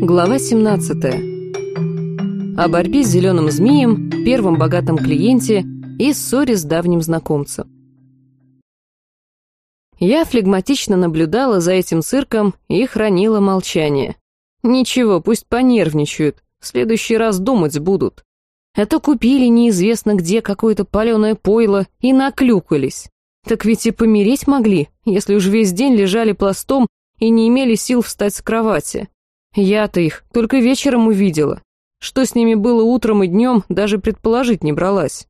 Глава 17. О борьбе с зеленым змеем, первом богатом клиенте и ссоре с давним знакомцем. Я флегматично наблюдала за этим цирком и хранила молчание. Ничего, пусть понервничают, в следующий раз думать будут. А то купили неизвестно где какое-то паленое пойло и наклюкались. Так ведь и помереть могли, если уж весь день лежали пластом и не имели сил встать с кровати. Я-то их только вечером увидела. Что с ними было утром и днем, даже предположить не бралась.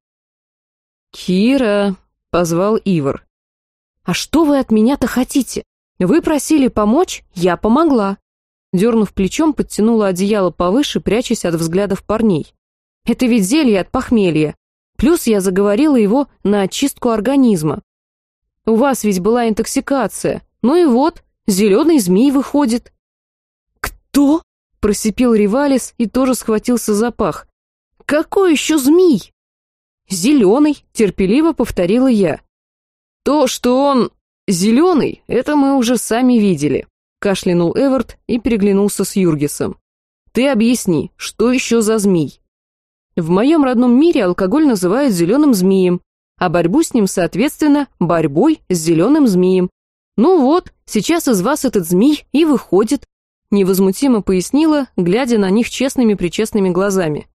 «Кира», — позвал Ивар. «А что вы от меня-то хотите? Вы просили помочь, я помогла». Дернув плечом, подтянула одеяло повыше, прячась от взглядов парней. «Это ведь зелье от похмелья. Плюс я заговорила его на очистку организма. У вас ведь была интоксикация. Ну и вот, зеленый змей выходит». «Что?» — просипел Ривалис и тоже схватился за пах. «Какой еще змей?» «Зеленый», — терпеливо повторила я. «То, что он зеленый, это мы уже сами видели», — кашлянул Эвард и переглянулся с Юргисом. «Ты объясни, что еще за змей?» В моем родном мире алкоголь называют зеленым змеем, а борьбу с ним, соответственно, борьбой с зеленым змеем. Ну вот, сейчас из вас этот змей и выходит, невозмутимо пояснила, глядя на них честными-причестными глазами.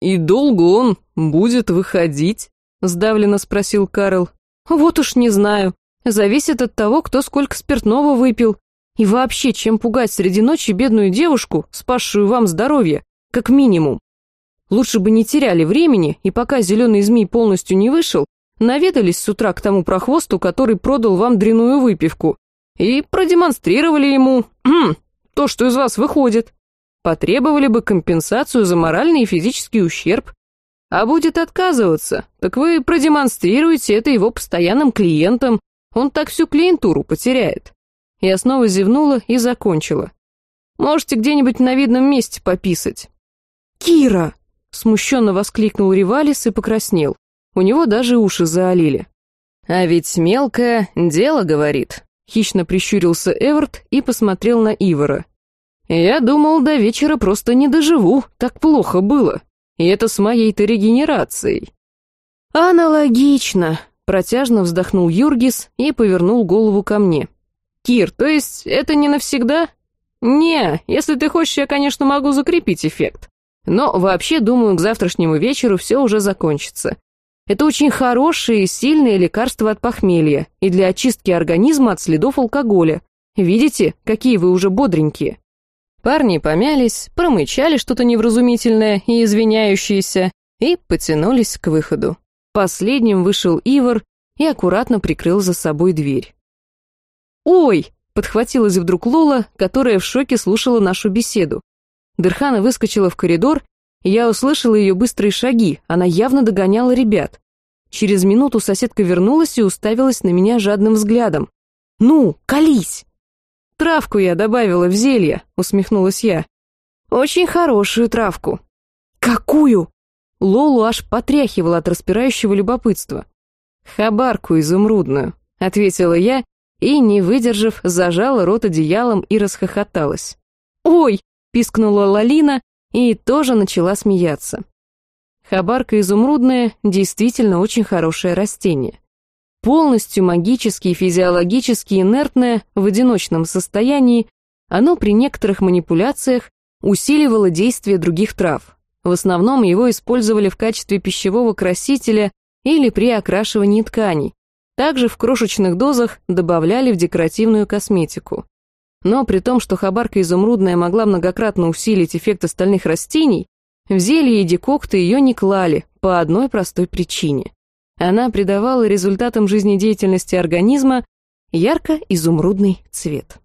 «И долго он будет выходить?» — сдавленно спросил Карл. «Вот уж не знаю. Зависит от того, кто сколько спиртного выпил. И вообще, чем пугать среди ночи бедную девушку, спасшую вам здоровье, как минимум. Лучше бы не теряли времени, и пока зеленый змей полностью не вышел, наведались с утра к тому прохвосту, который продал вам дряную выпивку, и продемонстрировали ему то, что из вас выходит. Потребовали бы компенсацию за моральный и физический ущерб. А будет отказываться, так вы продемонстрируете это его постоянным клиентам, он так всю клиентуру потеряет. Я снова зевнула и закончила. Можете где-нибудь на видном месте пописать. «Кира!» — смущенно воскликнул Ривалис и покраснел. У него даже уши заолили. «А ведь мелкое дело, — говорит», — хищно прищурился Эверт и посмотрел на Ивара. Я думал, до вечера просто не доживу, так плохо было. И это с моей-то регенерацией. Аналогично, протяжно вздохнул Юргис и повернул голову ко мне. Кир, то есть это не навсегда? Не, если ты хочешь, я, конечно, могу закрепить эффект. Но вообще, думаю, к завтрашнему вечеру все уже закончится. Это очень хорошее и сильное лекарство от похмелья и для очистки организма от следов алкоголя. Видите, какие вы уже бодренькие. Парни помялись, промычали что-то невразумительное и извиняющееся и потянулись к выходу. Последним вышел Ивар и аккуратно прикрыл за собой дверь. «Ой!» — подхватилась вдруг Лола, которая в шоке слушала нашу беседу. Дырхана выскочила в коридор, я услышала ее быстрые шаги, она явно догоняла ребят. Через минуту соседка вернулась и уставилась на меня жадным взглядом. «Ну, колись!» «Травку я добавила в зелье», — усмехнулась я. «Очень хорошую травку». «Какую?» Лолу аж потряхивала от распирающего любопытства. «Хабарку изумрудную», — ответила я и, не выдержав, зажала рот одеялом и расхохоталась. «Ой!» — пискнула Лалина и тоже начала смеяться. Хабарка изумрудная действительно очень хорошее растение полностью магически и физиологически инертное в одиночном состоянии, оно при некоторых манипуляциях усиливало действие других трав. В основном его использовали в качестве пищевого красителя или при окрашивании тканей. Также в крошечных дозах добавляли в декоративную косметику. Но при том, что хабарка изумрудная могла многократно усилить эффект остальных растений, в зелье и декокты ее не клали по одной простой причине. Она придавала результатам жизнедеятельности организма ярко-изумрудный цвет.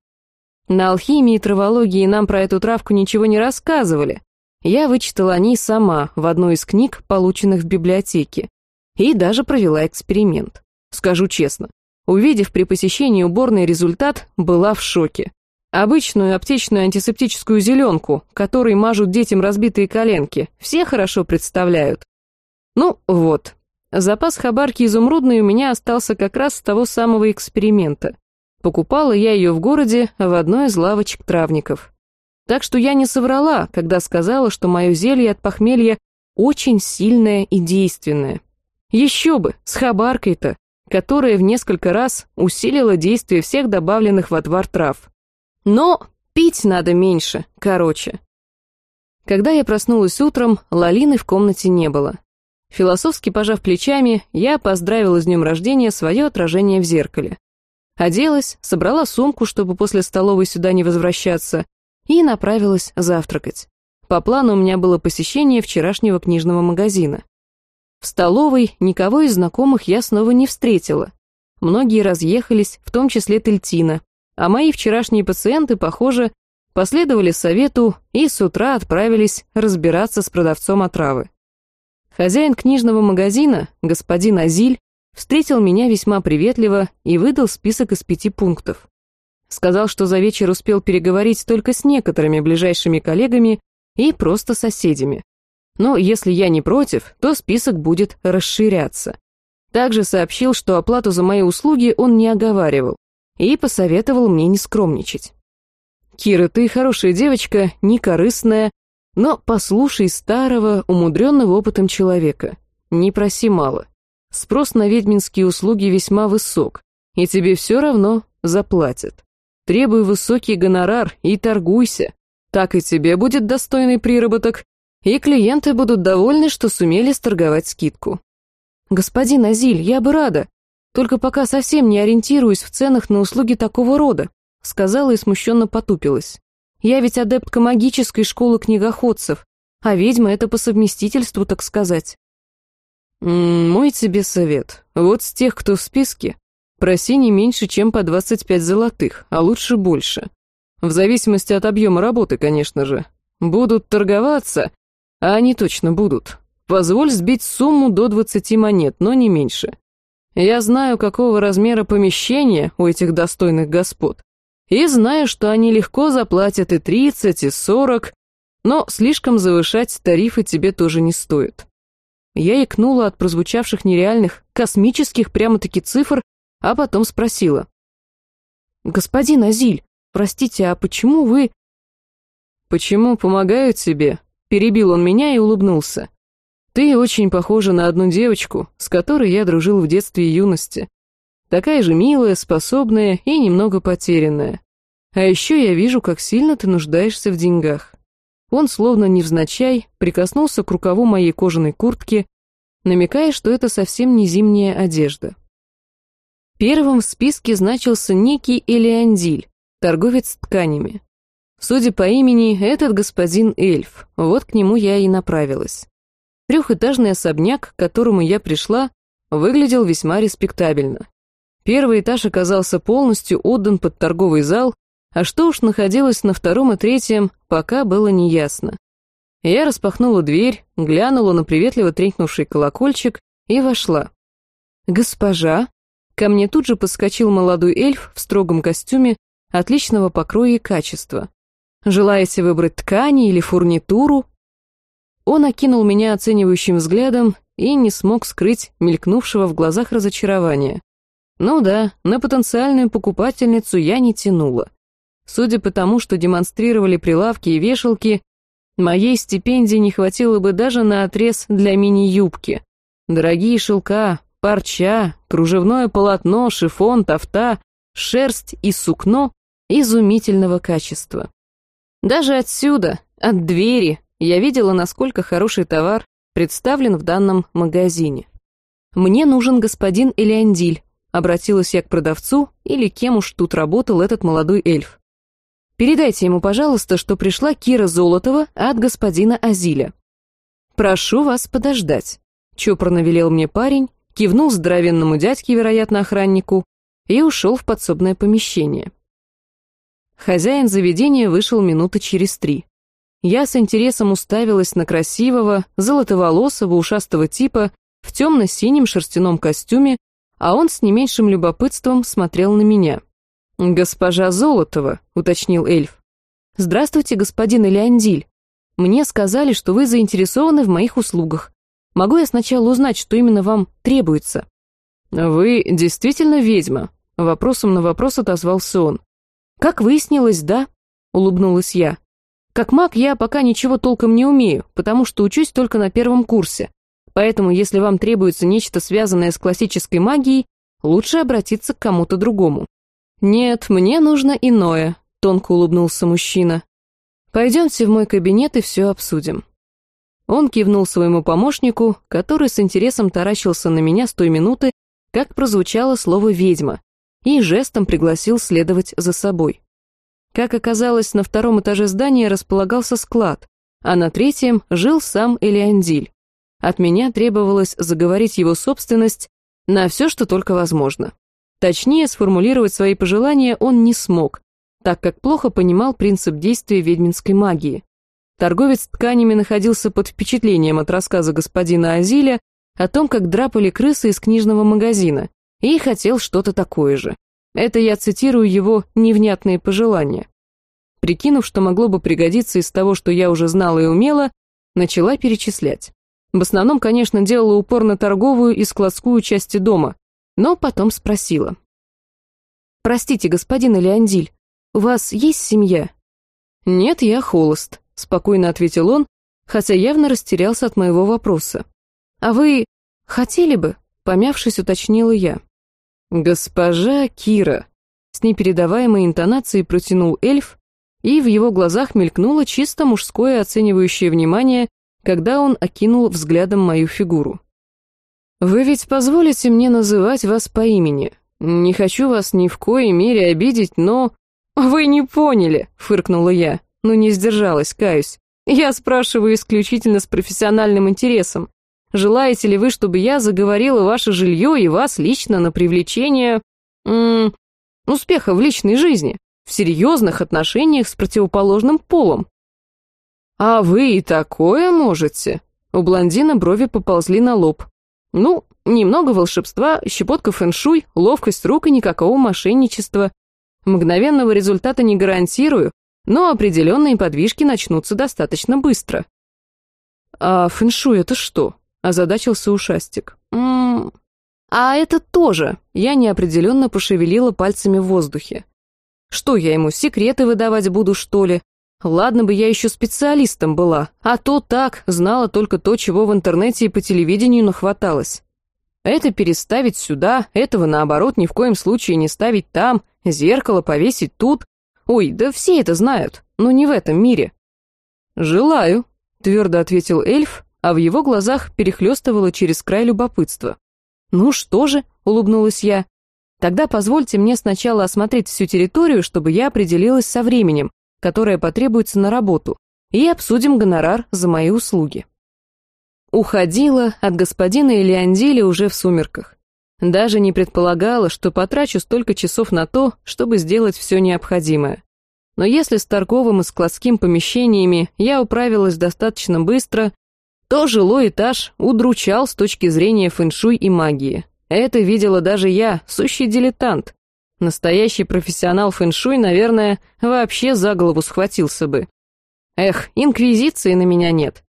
На алхимии и травологии нам про эту травку ничего не рассказывали. Я вычитала о ней сама в одной из книг, полученных в библиотеке, и даже провела эксперимент. Скажу честно, увидев при посещении уборный результат, была в шоке. Обычную аптечную антисептическую зеленку, которой мажут детям разбитые коленки, все хорошо представляют. Ну вот, Запас хабарки изумрудной у меня остался как раз с того самого эксперимента. Покупала я ее в городе в одной из лавочек травников. Так что я не соврала, когда сказала, что мое зелье от похмелья очень сильное и действенное. Еще бы, с хабаркой-то, которая в несколько раз усилила действие всех добавленных в отвар трав. Но пить надо меньше, короче. Когда я проснулась утром, Лалины в комнате не было. Философски пожав плечами, я поздравила с днем рождения свое отражение в зеркале. Оделась, собрала сумку, чтобы после столовой сюда не возвращаться, и направилась завтракать. По плану у меня было посещение вчерашнего книжного магазина. В столовой никого из знакомых я снова не встретила. Многие разъехались, в том числе Тельтина, а мои вчерашние пациенты, похоже, последовали совету и с утра отправились разбираться с продавцом отравы. Хозяин книжного магазина, господин Азиль, встретил меня весьма приветливо и выдал список из пяти пунктов. Сказал, что за вечер успел переговорить только с некоторыми ближайшими коллегами и просто соседями. Но если я не против, то список будет расширяться. Также сообщил, что оплату за мои услуги он не оговаривал и посоветовал мне не скромничать. «Кира, ты хорошая девочка, некорыстная, но послушай старого, умудренного опытом человека. Не проси мало. Спрос на ведьминские услуги весьма высок, и тебе все равно заплатят. Требуй высокий гонорар и торгуйся. Так и тебе будет достойный приработок, и клиенты будут довольны, что сумели сторговать скидку. Господин Азиль, я бы рада, только пока совсем не ориентируюсь в ценах на услуги такого рода, сказала и смущенно потупилась. Я ведь адептка магической школы книгоходцев, а ведьма это по совместительству, так сказать. «Мой тебе совет. Вот с тех, кто в списке, проси не меньше, чем по 25 золотых, а лучше больше. В зависимости от объема работы, конечно же. Будут торговаться, а они точно будут. Позволь сбить сумму до 20 монет, но не меньше. Я знаю, какого размера помещение у этих достойных господ, и знаю, что они легко заплатят и 30, и 40, но слишком завышать тарифы тебе тоже не стоит. Я икнула от прозвучавших нереальных, космических прямо-таки цифр, а потом спросила. «Господин Азиль, простите, а почему вы...» «Почему помогаю тебе?» Перебил он меня и улыбнулся. «Ты очень похожа на одну девочку, с которой я дружил в детстве и юности. Такая же милая, способная и немного потерянная. А еще я вижу, как сильно ты нуждаешься в деньгах. Он, словно невзначай, прикоснулся к рукаву моей кожаной куртки, намекая, что это совсем не зимняя одежда. Первым в списке значился некий Элеандиль, торговец тканями. Судя по имени, этот господин эльф, вот к нему я и направилась. Трехэтажный особняк, к которому я пришла, выглядел весьма респектабельно. Первый этаж оказался полностью отдан под торговый зал, а что уж находилось на втором и третьем, пока было неясно. Я распахнула дверь, глянула на приветливо тренькнувший колокольчик и вошла. «Госпожа!» Ко мне тут же подскочил молодой эльф в строгом костюме отличного покроя и качества. «Желаете выбрать ткани или фурнитуру?» Он окинул меня оценивающим взглядом и не смог скрыть мелькнувшего в глазах разочарования. Ну да, на потенциальную покупательницу я не тянула. Судя по тому, что демонстрировали прилавки и вешалки, моей стипендии не хватило бы даже на отрез для мини-юбки. Дорогие шелка, парча, кружевное полотно, шифон, тафта, шерсть и сукно изумительного качества. Даже отсюда, от двери, я видела, насколько хороший товар представлен в данном магазине. «Мне нужен господин Элеандиль», — обратилась я к продавцу или кем уж тут работал этот молодой эльф. Передайте ему, пожалуйста, что пришла Кира Золотова от господина Азиля. Прошу вас подождать. Чопорно велел мне парень, кивнул здоровенному дядьке, вероятно, охраннику, и ушел в подсобное помещение. Хозяин заведения вышел минуты через три. Я с интересом уставилась на красивого, золотоволосого, ушастого типа в темно-синем шерстяном костюме, а он с не меньшим любопытством смотрел на меня. «Госпожа Золотова», — уточнил эльф. «Здравствуйте, господин Элеандиль. Мне сказали, что вы заинтересованы в моих услугах. Могу я сначала узнать, что именно вам требуется?» «Вы действительно ведьма?» Вопросом на вопрос отозвался он. «Как выяснилось, да», — улыбнулась я. Как маг я пока ничего толком не умею, потому что учусь только на первом курсе. Поэтому, если вам требуется нечто связанное с классической магией, лучше обратиться к кому-то другому. Нет, мне нужно иное, тонко улыбнулся мужчина. Пойдемте в мой кабинет и все обсудим. Он кивнул своему помощнику, который с интересом таращился на меня с той минуты, как прозвучало слово «ведьма», и жестом пригласил следовать за собой. Как оказалось, на втором этаже здания располагался склад, а на третьем жил сам Элеандиль. От меня требовалось заговорить его собственность на все, что только возможно. Точнее, сформулировать свои пожелания он не смог, так как плохо понимал принцип действия ведьминской магии. Торговец тканями находился под впечатлением от рассказа господина Азиля о том, как драпали крысы из книжного магазина, и хотел что-то такое же. Это я цитирую его невнятные пожелания. Прикинув, что могло бы пригодиться из того, что я уже знала и умела, начала перечислять. В основном, конечно, делала упор на торговую и складскую части дома, но потом спросила. «Простите, господин Леондиль, у вас есть семья?» «Нет, я холост», — спокойно ответил он, хотя явно растерялся от моего вопроса. «А вы хотели бы?» — помявшись, уточнила я. «Госпожа Кира», — с непередаваемой интонацией протянул эльф, и в его глазах мелькнуло чисто мужское оценивающее внимание, когда он окинул взглядом мою фигуру. «Вы ведь позволите мне называть вас по имени? Не хочу вас ни в коей мере обидеть, но...» «Вы не поняли», — фыркнула я но не сдержалась, каюсь. Я спрашиваю исключительно с профессиональным интересом. Желаете ли вы, чтобы я заговорила ваше жилье и вас лично на привлечение... М успеха в личной жизни, в серьезных отношениях с противоположным полом? А вы и такое можете? У блондина брови поползли на лоб. Ну, немного волшебства, щепотка фэншуй, ловкость рук и никакого мошенничества. Мгновенного результата не гарантирую, но определенные подвижки начнутся достаточно быстро. «А фэншуй это что?» – озадачился ушастик. «М -м «А это тоже!» – я неопределенно пошевелила пальцами в воздухе. «Что, я ему секреты выдавать буду, что ли? Ладно бы я еще специалистом была, а то так, знала только то, чего в интернете и по телевидению нахваталось. Это переставить сюда, этого, наоборот, ни в коем случае не ставить там, зеркало повесить тут, Ой, да все это знают, но не в этом мире. Желаю, твердо ответил эльф, а в его глазах перехлестывало через край любопытства. Ну что же, улыбнулась я. Тогда позвольте мне сначала осмотреть всю территорию, чтобы я определилась со временем, которое потребуется на работу, и обсудим гонорар за мои услуги. Уходила от господина Элеандили уже в сумерках. Даже не предполагала, что потрачу столько часов на то, чтобы сделать все необходимое. Но если с торговым и складским помещениями я управилась достаточно быстро, то жилой этаж удручал с точки зрения фэншуй и магии. Это видела даже я, сущий дилетант. Настоящий профессионал фэншуй, наверное, вообще за голову схватился бы. Эх, инквизиции на меня нет.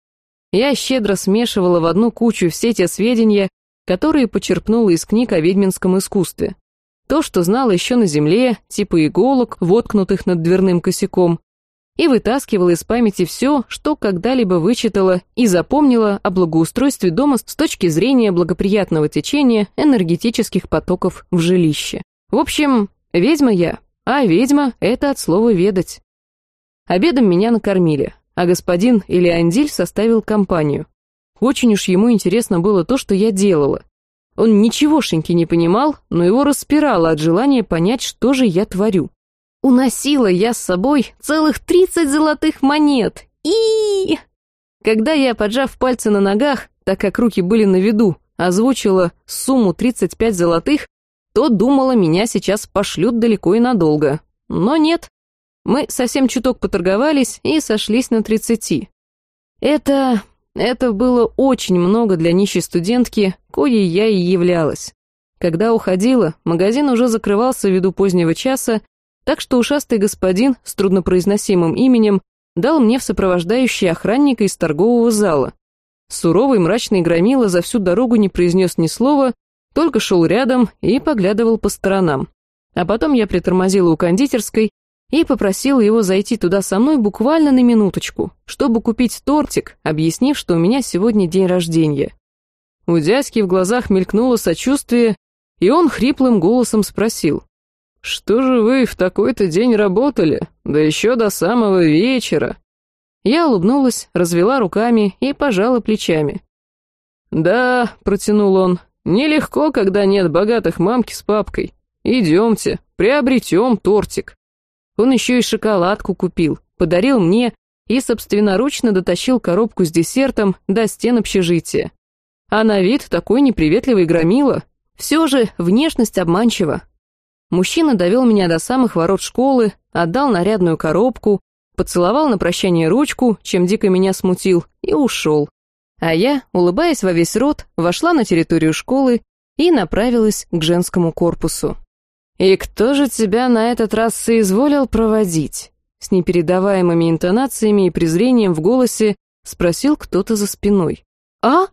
Я щедро смешивала в одну кучу все те сведения, которые почерпнула из книг о ведьминском искусстве. То, что знала еще на земле, типа иголок, воткнутых над дверным косяком, и вытаскивала из памяти все, что когда-либо вычитала и запомнила о благоустройстве дома с точки зрения благоприятного течения энергетических потоков в жилище. В общем, ведьма я, а ведьма — это от слова «ведать». Обедом меня накормили, а господин Илиандиль составил компанию. Очень уж ему интересно было то, что я делала. Он ничегошеньки не понимал, но его распирало от желания понять, что же я творю. Уносила я с собой целых тридцать золотых монет. И Когда я, поджав пальцы на ногах, так как руки были на виду, озвучила сумму 35 золотых, то думала, меня сейчас пошлют далеко и надолго. Но нет. Мы совсем чуток поторговались и сошлись на 30. Это это было очень много для нищей студентки, коей я и являлась. Когда уходила, магазин уже закрывался ввиду позднего часа, так что ушастый господин с труднопроизносимым именем дал мне в сопровождающий охранника из торгового зала. Суровый мрачный громила за всю дорогу не произнес ни слова, только шел рядом и поглядывал по сторонам. А потом я притормозила у кондитерской, и попросила его зайти туда со мной буквально на минуточку, чтобы купить тортик, объяснив, что у меня сегодня день рождения. У дядьки в глазах мелькнуло сочувствие, и он хриплым голосом спросил. «Что же вы в такой-то день работали? Да еще до самого вечера!» Я улыбнулась, развела руками и пожала плечами. «Да», — протянул он, — «нелегко, когда нет богатых мамки с папкой. Идемте, приобретем тортик». Он еще и шоколадку купил, подарил мне и собственноручно дотащил коробку с десертом до стен общежития. А на вид такой неприветливый громила. Все же внешность обманчива. Мужчина довел меня до самых ворот школы, отдал нарядную коробку, поцеловал на прощание ручку, чем дико меня смутил, и ушел. А я, улыбаясь во весь рот, вошла на территорию школы и направилась к женскому корпусу. «И кто же тебя на этот раз соизволил проводить?» С непередаваемыми интонациями и презрением в голосе спросил кто-то за спиной. «А?»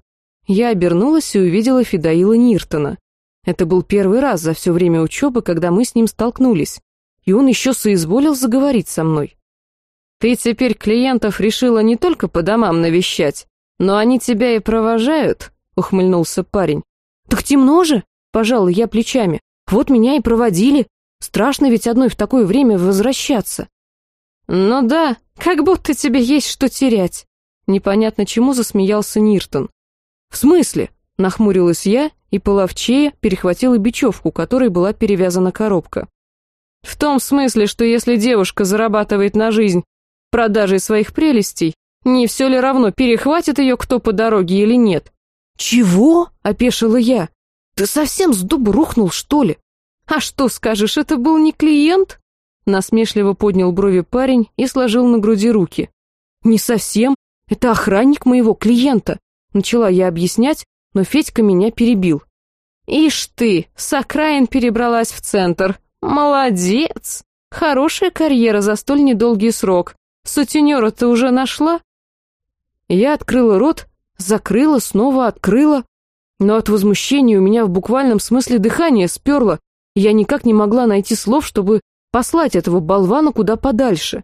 Я обернулась и увидела Федоила Ниртона. Это был первый раз за все время учебы, когда мы с ним столкнулись, и он еще соизволил заговорить со мной. «Ты теперь клиентов решила не только по домам навещать, но они тебя и провожают?» — ухмыльнулся парень. «Так темно же!» — пожала я плечами. «Вот меня и проводили. Страшно ведь одной в такое время возвращаться». «Ну да, как будто тебе есть что терять». Непонятно чему засмеялся Ниртон. «В смысле?» — нахмурилась я и половчее перехватила бечевку, которой была перевязана коробка. «В том смысле, что если девушка зарабатывает на жизнь продажей своих прелестей, не все ли равно, перехватит ее кто по дороге или нет?» «Чего?» — опешила я. «Ты совсем с дуба рухнул, что ли?» «А что скажешь, это был не клиент?» Насмешливо поднял брови парень и сложил на груди руки. «Не совсем. Это охранник моего клиента. Начала я объяснять, но Федька меня перебил. «Ишь ты, с окраин перебралась в центр. Молодец! Хорошая карьера за столь недолгий срок. Сутенера ты уже нашла?» Я открыла рот, закрыла, снова открыла. Но от возмущения у меня в буквальном смысле дыхание сперло. Я никак не могла найти слов, чтобы послать этого болвана куда подальше.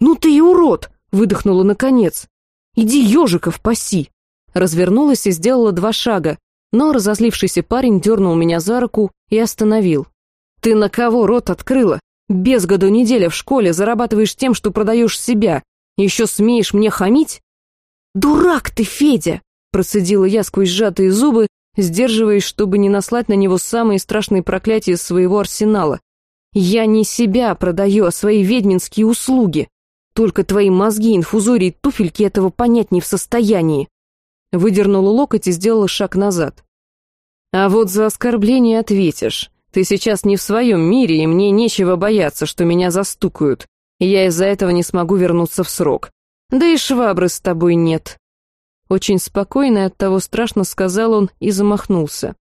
«Ну ты и урод!» — выдохнула наконец. «Иди ежиков паси!» Развернулась и сделала два шага, но разозлившийся парень дернул меня за руку и остановил. «Ты на кого рот открыла? Без году неделя в школе зарабатываешь тем, что продаешь себя. Еще смеешь мне хамить?» «Дурак ты, Федя!» процедила я сквозь сжатые зубы, сдерживаясь, чтобы не наслать на него самые страшные проклятия своего арсенала. «Я не себя продаю, а свои ведьминские услуги. Только твои мозги, инфузории, туфельки этого понять не в состоянии». Выдернула локоть и сделала шаг назад. «А вот за оскорбление ответишь. Ты сейчас не в своем мире, и мне нечего бояться, что меня застукают, и я из-за этого не смогу вернуться в срок. Да и швабры с тобой нет». Очень спокойно и оттого страшно сказал он и замахнулся.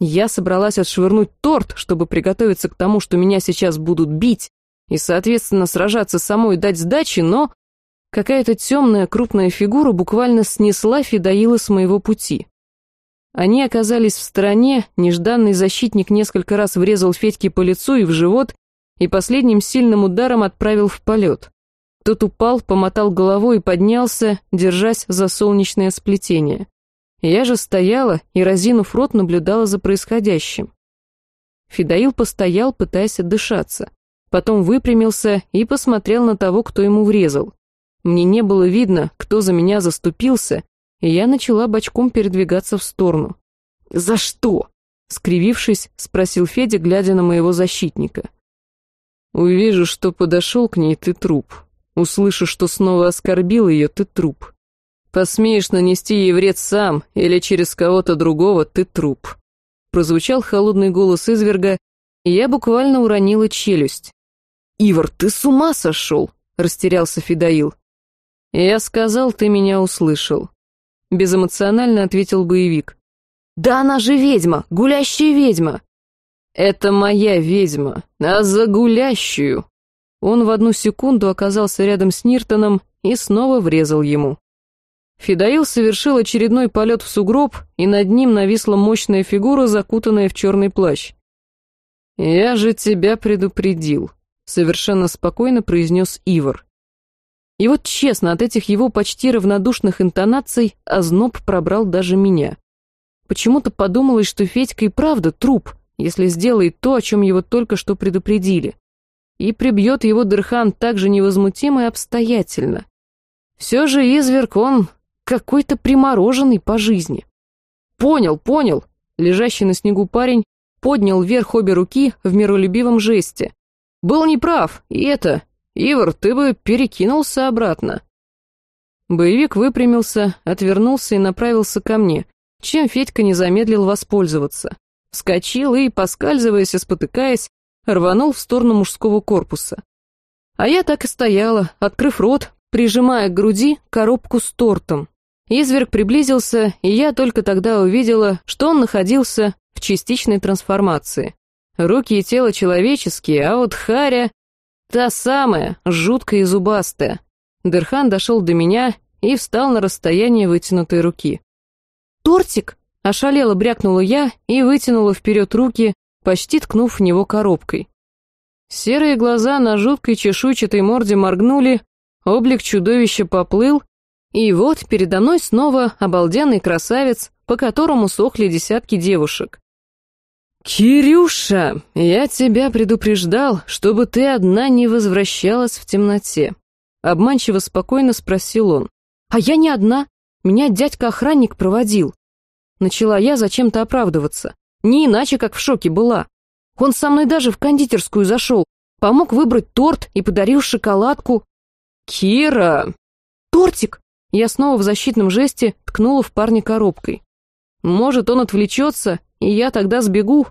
Я собралась отшвырнуть торт, чтобы приготовиться к тому, что меня сейчас будут бить, и, соответственно, сражаться самой дать сдачи, но Какая-то темная крупная фигура буквально снесла Федоила с моего пути. Они оказались в стороне, нежданный защитник несколько раз врезал Федьке по лицу и в живот, и последним сильным ударом отправил в полет. Тот упал, помотал головой и поднялся, держась за солнечное сплетение. Я же стояла и, разинув рот, наблюдала за происходящим. Федоил постоял, пытаясь отдышаться. Потом выпрямился и посмотрел на того, кто ему врезал. Мне не было видно, кто за меня заступился, и я начала бочком передвигаться в сторону. «За что?» — скривившись, спросил Федя, глядя на моего защитника. «Увижу, что подошел к ней, ты труп. Услышу, что снова оскорбил ее, ты труп. Посмеешь нанести ей вред сам или через кого-то другого, ты труп». Прозвучал холодный голос изверга, и я буквально уронила челюсть. «Ивар, ты с ума сошел?» — растерялся Федоил. «Я сказал, ты меня услышал», — безэмоционально ответил боевик. «Да она же ведьма, гулящая ведьма!» «Это моя ведьма, а за гулящую!» Он в одну секунду оказался рядом с Ниртоном и снова врезал ему. Федоил совершил очередной полет в сугроб, и над ним нависла мощная фигура, закутанная в черный плащ. «Я же тебя предупредил», — совершенно спокойно произнес Ивар. И вот честно, от этих его почти равнодушных интонаций озноб пробрал даже меня. Почему-то подумалось, что Федька и правда труп, если сделает то, о чем его только что предупредили. И прибьет его Дырхан так же невозмутимо и обстоятельно. Все же изверг он какой-то примороженный по жизни. «Понял, понял!» Лежащий на снегу парень поднял вверх обе руки в миролюбивом жесте. «Был неправ, и это... Ивар, ты бы перекинулся обратно». Боевик выпрямился, отвернулся и направился ко мне, чем Федька не замедлил воспользоваться. Вскочил и, поскальзываясь и спотыкаясь, рванул в сторону мужского корпуса. А я так и стояла, открыв рот, прижимая к груди коробку с тортом. Изверг приблизился, и я только тогда увидела, что он находился в частичной трансформации. Руки и тело человеческие, а вот Харя — та самая, жуткая и зубастая. Дерхан дошел до меня и встал на расстояние вытянутой руки. «Тортик!» — ошалело брякнула я и вытянула вперед руки, почти ткнув в него коробкой. Серые глаза на жуткой чешуйчатой морде моргнули, облик чудовища поплыл, и вот передо мной снова обалденный красавец, по которому сохли десятки девушек. «Кирюша, я тебя предупреждал, чтобы ты одна не возвращалась в темноте», обманчиво спокойно спросил он. «А я не одна. Меня дядька-охранник проводил». Начала я зачем-то оправдываться. Не иначе, как в шоке была. Он со мной даже в кондитерскую зашел, помог выбрать торт и подарил шоколадку. «Кира!» «Тортик!» Я снова в защитном жесте ткнула в парня коробкой. «Может, он отвлечется, и я тогда сбегу?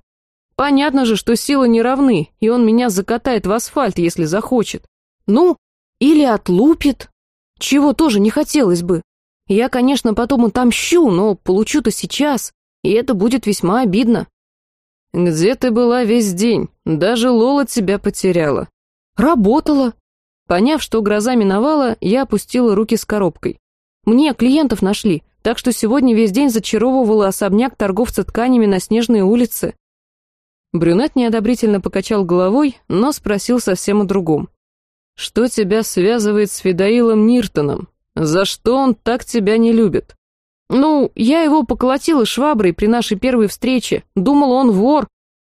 Понятно же, что силы не равны, и он меня закатает в асфальт, если захочет. Ну, или отлупит. Чего тоже не хотелось бы. Я, конечно, потом отомщу, но получу-то сейчас, и это будет весьма обидно. Где ты была весь день? Даже Лола тебя потеряла. Работала. Поняв, что гроза миновала, я опустила руки с коробкой. Мне клиентов нашли, так что сегодня весь день зачаровывала особняк торговца тканями на Снежной улице. Брюнет неодобрительно покачал головой, но спросил совсем о другом. «Что тебя связывает с Федоилом Ниртоном? За что он так тебя не любит?» «Ну, я его поколотила шваброй при нашей первой встрече, думала, он вор,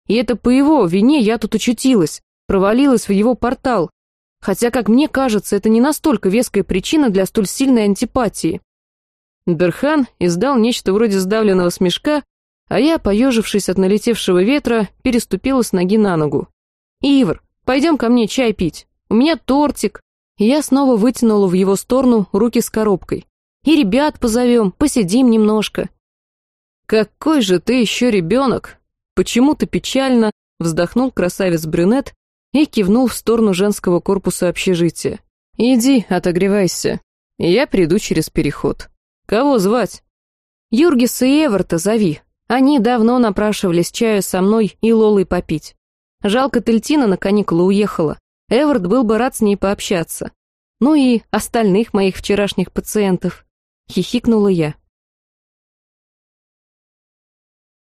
и это по его вине я тут очутилась, провалилась в его портал. Хотя, как мне кажется, это не настолько веская причина для столь сильной антипатии». Дерхан издал нечто вроде сдавленного смешка, а я, поежившись от налетевшего ветра, переступила с ноги на ногу. «Ивар, пойдем ко мне чай пить, у меня тортик». Я снова вытянула в его сторону руки с коробкой. И ребят позовем, посидим немножко». «Какой же ты еще ребенок!» Почему-то печально вздохнул красавец-брюнет и кивнул в сторону женского корпуса общежития. «Иди, отогревайся. Я приду через переход. Кого звать?» «Юргиса и Эверта зови. Они давно напрашивались чаю со мной и Лолой попить. Жалко, Тельтина на каникулы уехала. Эверт был бы рад с ней пообщаться. Ну и остальных моих вчерашних пациентов. — хихикнула я.